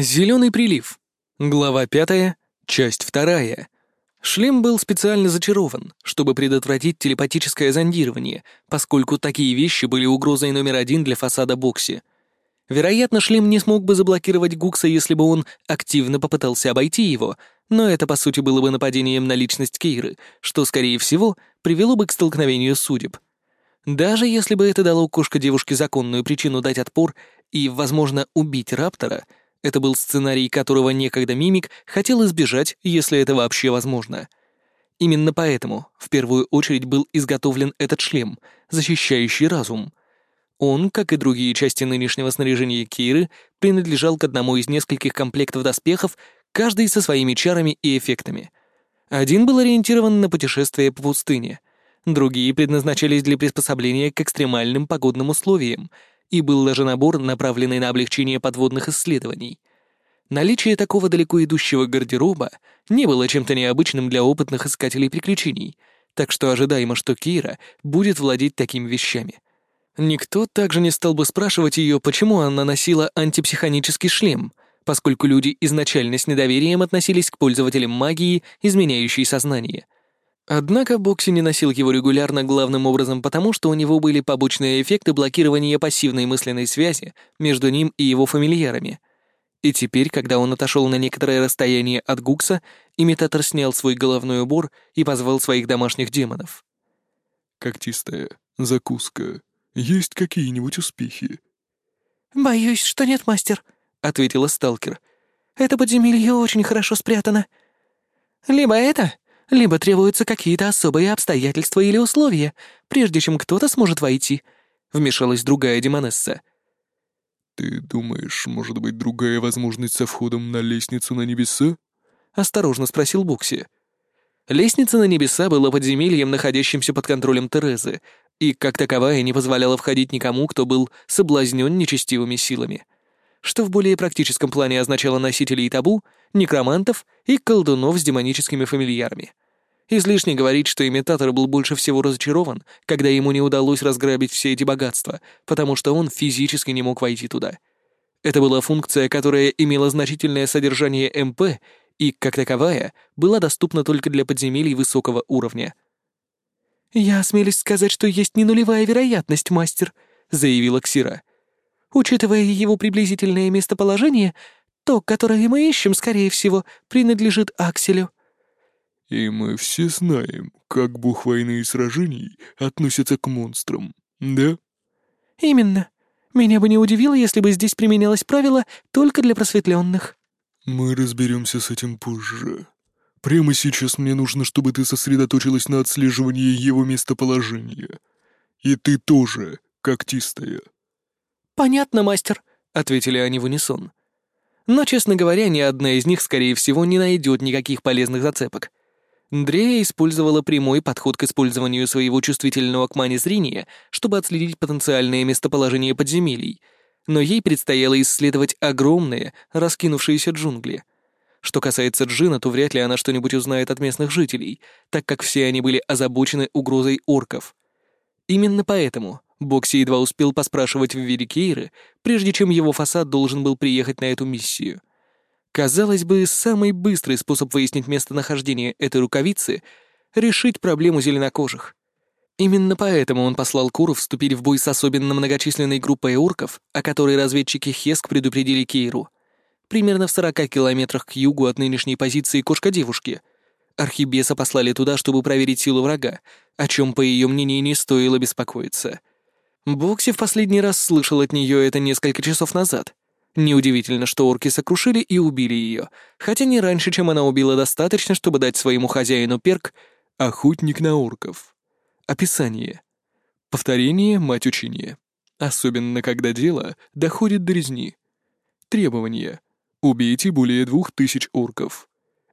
Зеленый прилив. Глава пятая, часть вторая. Шлем был специально зачарован, чтобы предотвратить телепатическое зондирование, поскольку такие вещи были угрозой номер один для фасада Бокси. Вероятно, шлем не смог бы заблокировать Гукса, если бы он активно попытался обойти его, но это, по сути, было бы нападением на личность Кейры, что, скорее всего, привело бы к столкновению судеб. Даже если бы это дало кошка-девушке законную причину дать отпор и, возможно, убить Раптора — это был сценарий, которого некогда Мимик хотел избежать, если это вообще возможно. Именно поэтому в первую очередь был изготовлен этот шлем, защищающий разум. Он, как и другие части нынешнего снаряжения Киры, принадлежал к одному из нескольких комплектов доспехов, каждый со своими чарами и эффектами. Один был ориентирован на путешествие по пустыне, другие предназначались для приспособления к экстремальным погодным условиям — и был даже набор, направленный на облегчение подводных исследований. Наличие такого далеко идущего гардероба не было чем-то необычным для опытных искателей приключений, так что ожидаемо, что Кира будет владеть такими вещами. Никто также не стал бы спрашивать ее, почему она носила антипсихонический шлем, поскольку люди изначально с недоверием относились к пользователям магии, изменяющей сознание — Однако Бокси не носил его регулярно главным образом потому, что у него были побочные эффекты блокирования пассивной мысленной связи между ним и его фамильярами. И теперь, когда он отошел на некоторое расстояние от Гукса, имитатор снял свой головной убор и позвал своих домашних демонов. «Когтистая, закуска. Есть какие-нибудь успехи?» «Боюсь, что нет, мастер», — ответила сталкер. «Это подземелье очень хорошо спрятано. Либо это, либо требуются какие-то особые обстоятельства или условия, прежде чем кто-то сможет войти», — вмешалась другая демонесса. «Ты думаешь, может быть, другая возможность со входом на лестницу на небеса?» — осторожно спросил Букси. Лестница на небеса была подземельем, находящимся под контролем Терезы, и, как таковая, не позволяла входить никому, кто был соблазнен нечестивыми силами. Что в более практическом плане означало носителей табу, некромантов и колдунов с демоническими фамильярами. Излишне говорить, что имитатор был больше всего разочарован, когда ему не удалось разграбить все эти богатства, потому что он физически не мог войти туда. Это была функция, которая имела значительное содержание МП и, как таковая, была доступна только для подземелий высокого уровня. «Я осмелюсь сказать, что есть не нулевая вероятность, мастер», — заявила Ксира. «Учитывая его приблизительное местоположение, то, которое мы ищем, скорее всего, принадлежит Акселю». И мы все знаем, как бог войны и сражений относится к монстрам, да? Именно. Меня бы не удивило, если бы здесь применялось правило только для просветленных. Мы разберемся с этим позже. Прямо сейчас мне нужно, чтобы ты сосредоточилась на отслеживании его местоположения. И ты тоже, когтистая. Понятно, мастер, ответили они в унисон. Но, честно говоря, ни одна из них, скорее всего, не найдет никаких полезных зацепок. Дрея использовала прямой подход к использованию своего чувствительного к мане зрения, чтобы отследить потенциальное местоположение подземелий, но ей предстояло исследовать огромные, раскинувшиеся джунгли. Что касается Джина, то вряд ли она что-нибудь узнает от местных жителей, так как все они были озабочены угрозой орков. Именно поэтому Бокси едва успел поспрашивать в Верикейры, прежде чем его фасад должен был приехать на эту миссию. Казалось бы, самый быстрый способ выяснить местонахождение этой рукавицы — решить проблему зеленокожих. Именно поэтому он послал Куру вступить в бой с особенно многочисленной группой орков, о которой разведчики Хеск предупредили Кейру. Примерно в 40 километрах к югу от нынешней позиции кошка-девушки. Архибеса послали туда, чтобы проверить силу врага, о чем, по ее мнению, не стоило беспокоиться. Бокси в последний раз слышал от нее это несколько часов назад. Неудивительно, что орки сокрушили и убили ее, хотя не раньше, чем она убила достаточно, чтобы дать своему хозяину перк «Охотник на орков». Описание. Повторение — мать учения. Особенно, когда дело доходит до резни. Требования. Убейте более двух тысяч орков.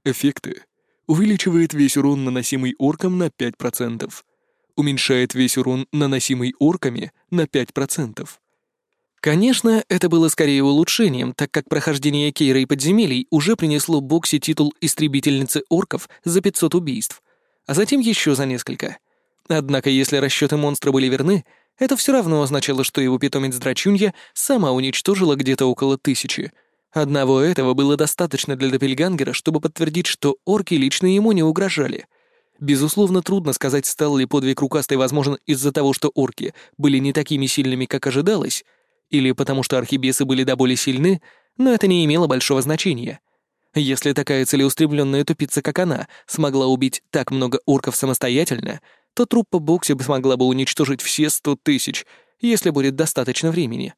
Эффекты. Увеличивает весь урон, наносимый оркам, на 5%. Уменьшает весь урон, наносимый орками, на 5%. Конечно, это было скорее улучшением, так как прохождение Кейра и подземелий уже принесло Бокси титул истребительницы орков за 500 убийств, а затем еще за несколько. Однако, если расчеты монстра были верны, это все равно означало, что его питомец Драчунья сама уничтожила где-то около тысячи, Одного этого было достаточно для Доппельгангера, чтобы подтвердить, что орки лично ему не угрожали. Безусловно, трудно сказать, стал ли подвиг рукастой возможен из-за того, что орки были не такими сильными, как ожидалось, или потому что архибесы были до боли сильны, но это не имело большого значения. Если такая целеустремленная тупица, как она, смогла убить так много орков самостоятельно, то труппа Бокси смогла бы уничтожить все сто тысяч, если будет достаточно времени.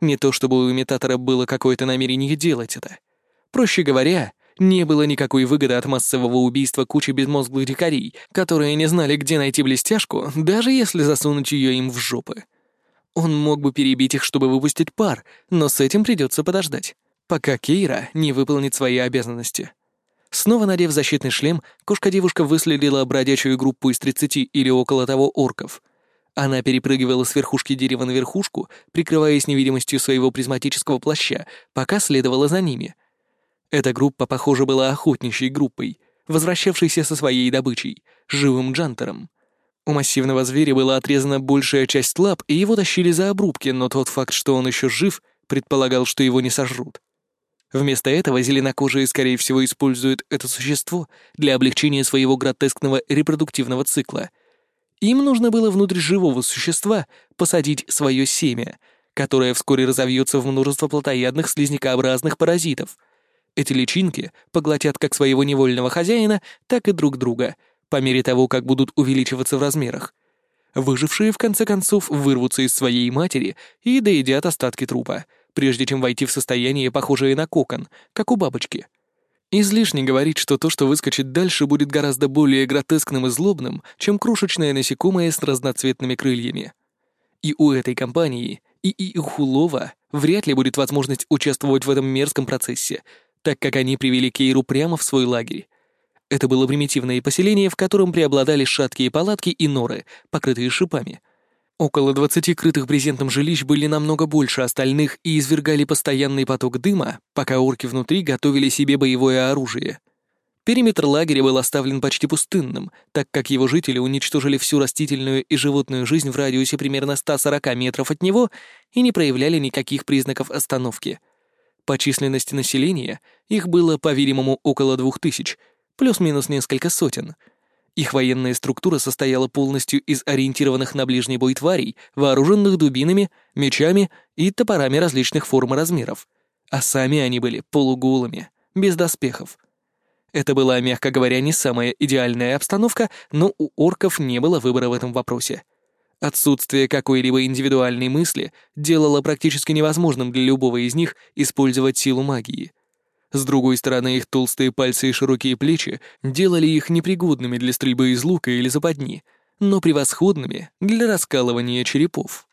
Не то чтобы у имитатора было какое-то намерение делать это. Проще говоря, не было никакой выгоды от массового убийства кучи безмозглых дикарей, которые не знали, где найти блестяшку, даже если засунуть ее им в жопы. Он мог бы перебить их, чтобы выпустить пар, но с этим придется подождать, пока Кейра не выполнит свои обязанности. Снова надев защитный шлем, кошка-девушка выследила бродячую группу из 30 или около того орков — она перепрыгивала с верхушки дерева на верхушку, прикрываясь невидимостью своего призматического плаща, пока следовала за ними. Эта группа, похоже, была охотничьей группой, возвращавшейся со своей добычей, живым джантером. У массивного зверя была отрезана большая часть лап, и его тащили за обрубки, но тот факт, что он еще жив, предполагал, что его не сожрут. Вместо этого зеленокожие, скорее всего, используют это существо для облегчения своего гротескного репродуктивного цикла — им нужно было внутрь живого существа посадить свое семя, которое вскоре разовьется в множество плотоядных слизнякообразных паразитов. Эти личинки поглотят как своего невольного хозяина, так и друг друга, по мере того, как будут увеличиваться в размерах. Выжившие, в конце концов, вырвутся из своей матери и доедят остатки трупа, прежде чем войти в состояние, похожее на кокон, как у бабочки — Излишне говорить, что то, что выскочит дальше, будет гораздо более гротескным и злобным, чем крошечное насекомое с разноцветными крыльями. И у этой компании, и, у Хулова вряд ли будет возможность участвовать в этом мерзком процессе, так как они привели Кейру прямо в свой лагерь. Это было примитивное поселение, в котором преобладали шаткие палатки и норы, покрытые шипами — Около двадцати крытых брезентом жилищ были намного больше остальных и извергали постоянный поток дыма, пока орки внутри готовили себе боевое оружие. Периметр лагеря был оставлен почти пустынным, так как его жители уничтожили всю растительную и животную жизнь в радиусе примерно 140 метров от него и не проявляли никаких признаков остановки. По численности населения их было, по-видимому, около двух тысяч, плюс-минус несколько сотен — их военная структура состояла полностью из ориентированных на ближний бой тварей, вооруженных дубинами, мечами и топорами различных форм и размеров. А сами они были полуголыми, без доспехов. Это была, мягко говоря, не самая идеальная обстановка, но у орков не было выбора в этом вопросе. Отсутствие какой-либо индивидуальной мысли делало практически невозможным для любого из них использовать силу магии — с другой стороны, их толстые пальцы и широкие плечи делали их непригодными для стрельбы из лука или западни, но превосходными для раскалывания черепов.